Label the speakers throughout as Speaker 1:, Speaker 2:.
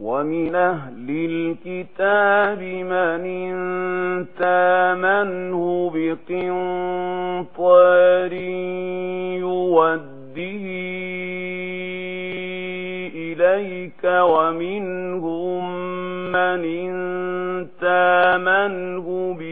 Speaker 1: ومن أهل الكتاب من انتامنه بقنطار يوده إليك ومنهم من انتامنه بقنطار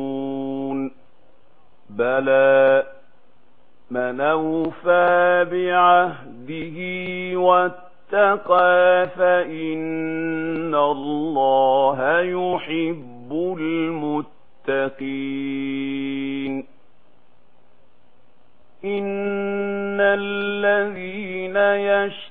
Speaker 1: بلى من أوفى بعهده واتقى فإن الله يحب المتقين إن الذين يشترون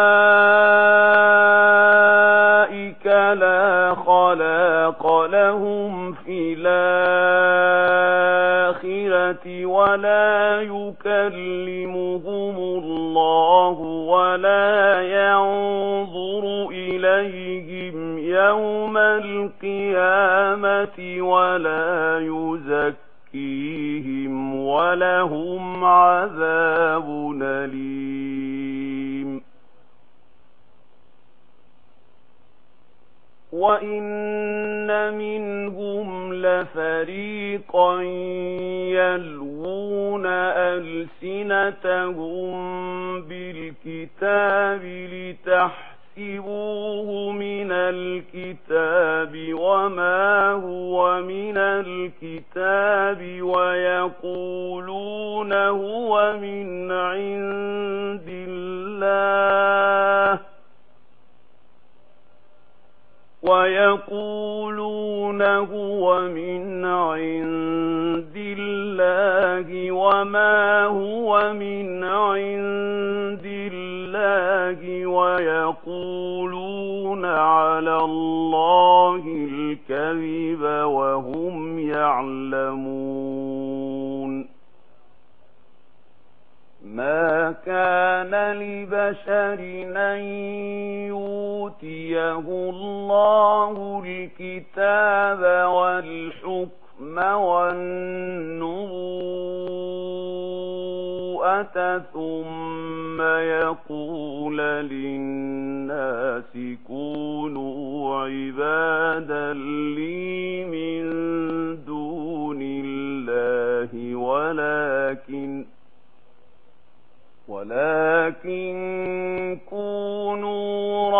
Speaker 1: يوم القيامة ولا يزكيهم ولهم عذاب أليم. وإن منهم لفريقا يلوون ألسنتهم بالكتاب لتحت فاكتبوه من الكتاب وما هو من الكتاب ويقولون هو من عند الله ويقولون هو من عند الله وما هو من عند ويقولون على الله الكذب وهم يعلمون ما كان لبشر أن يوتيه الله الكتاب والحكم والنبوة ثم يقول للناس كونوا عبادا لي من دون الله ولكن ولكن كونوا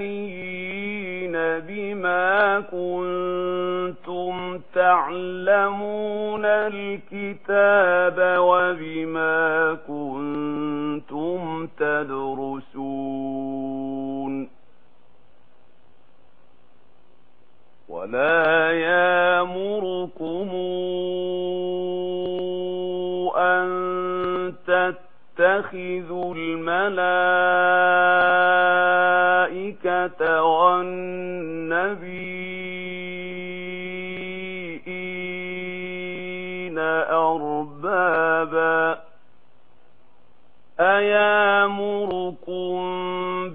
Speaker 1: ربانيين بما كنتم تعلمون الكتاب وبما كنتم تدرسون ولا يامركم أن تتخذوا الملائكة والنبي أيامركم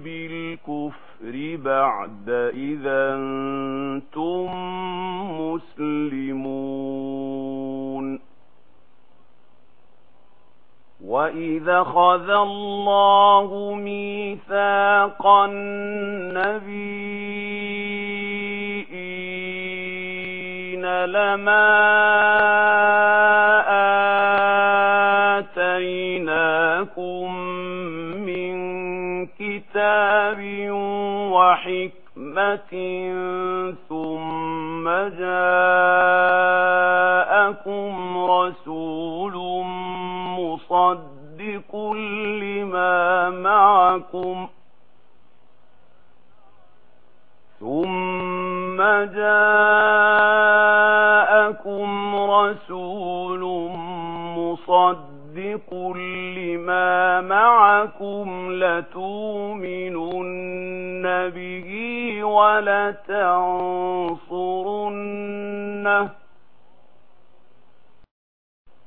Speaker 1: بالكفر بعد إذا أنتم مسلمون وَإِذَا خَذَ اللَّهُ مِيثَاقَ النَّبِيِّينَ لَمَا وحكمة ثم جاءكم رسول مصدق لما معكم ثم جاءكم رسول مصدق لما معكم لتؤمنن به ولتنصرنه.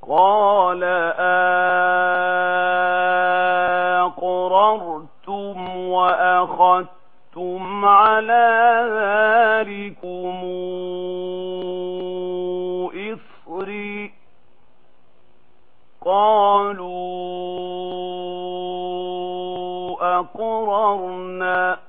Speaker 1: قال أقررتم وأخذتم على ذلكم إصري قالوا أقررنا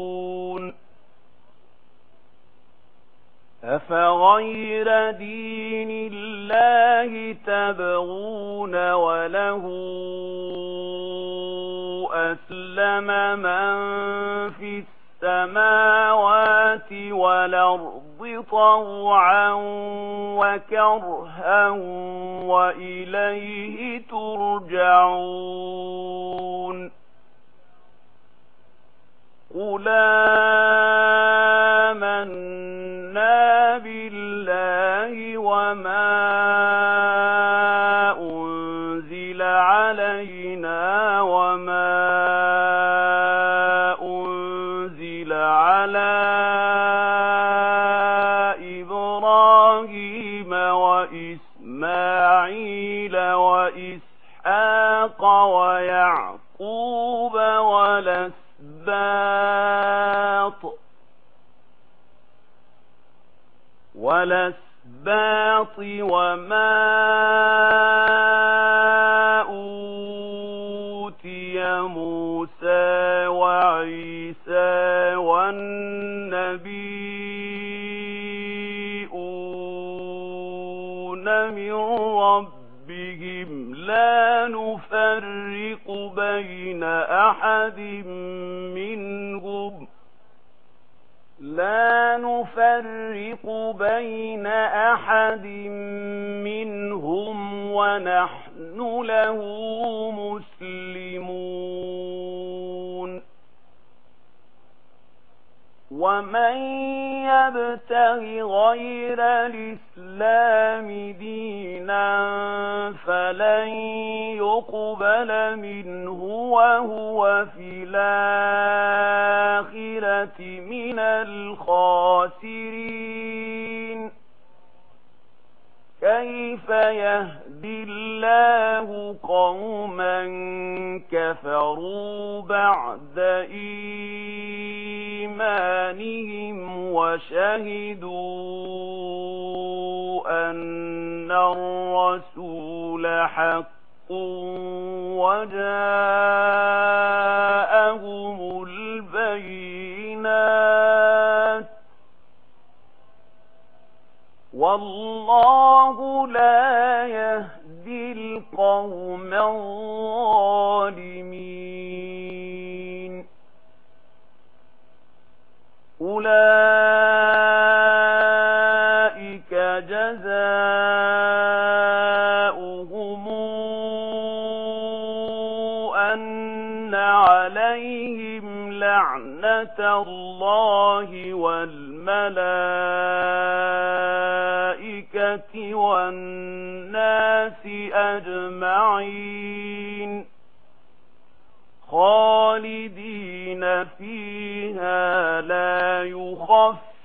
Speaker 1: أفغير دين الله تبغون وله أسلم من في السماوات والأرض طوعا وكرها وإليه ترجعون قل آمنا بالله وما أنزل علينا وما أنزل والأسباط وما أوتي موسى وعيسى والنبيون من ربهم لا نفرق بين أحد منهم لا نفرق بين أحد منهم ونحن له مسلمون ومن يبتغي غير الإسلام دينا فلن يقبل منه وهو في الآخرة من الخاسرين كيف يهدي الله قوما كفروا بعد إيمان أيمانهم وَشَهِدُوا أَنَّ الرَّسُولَ حَقٌّ وَجَاءَهُمُ الْبَيِّنَاتُ وَاللَّهُ لَا وجزاؤهم أن عليهم لعنة الله والملائكة والناس أجمعين خالدين فيه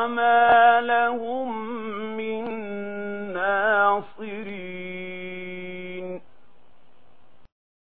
Speaker 1: وَمَا لَهُمْ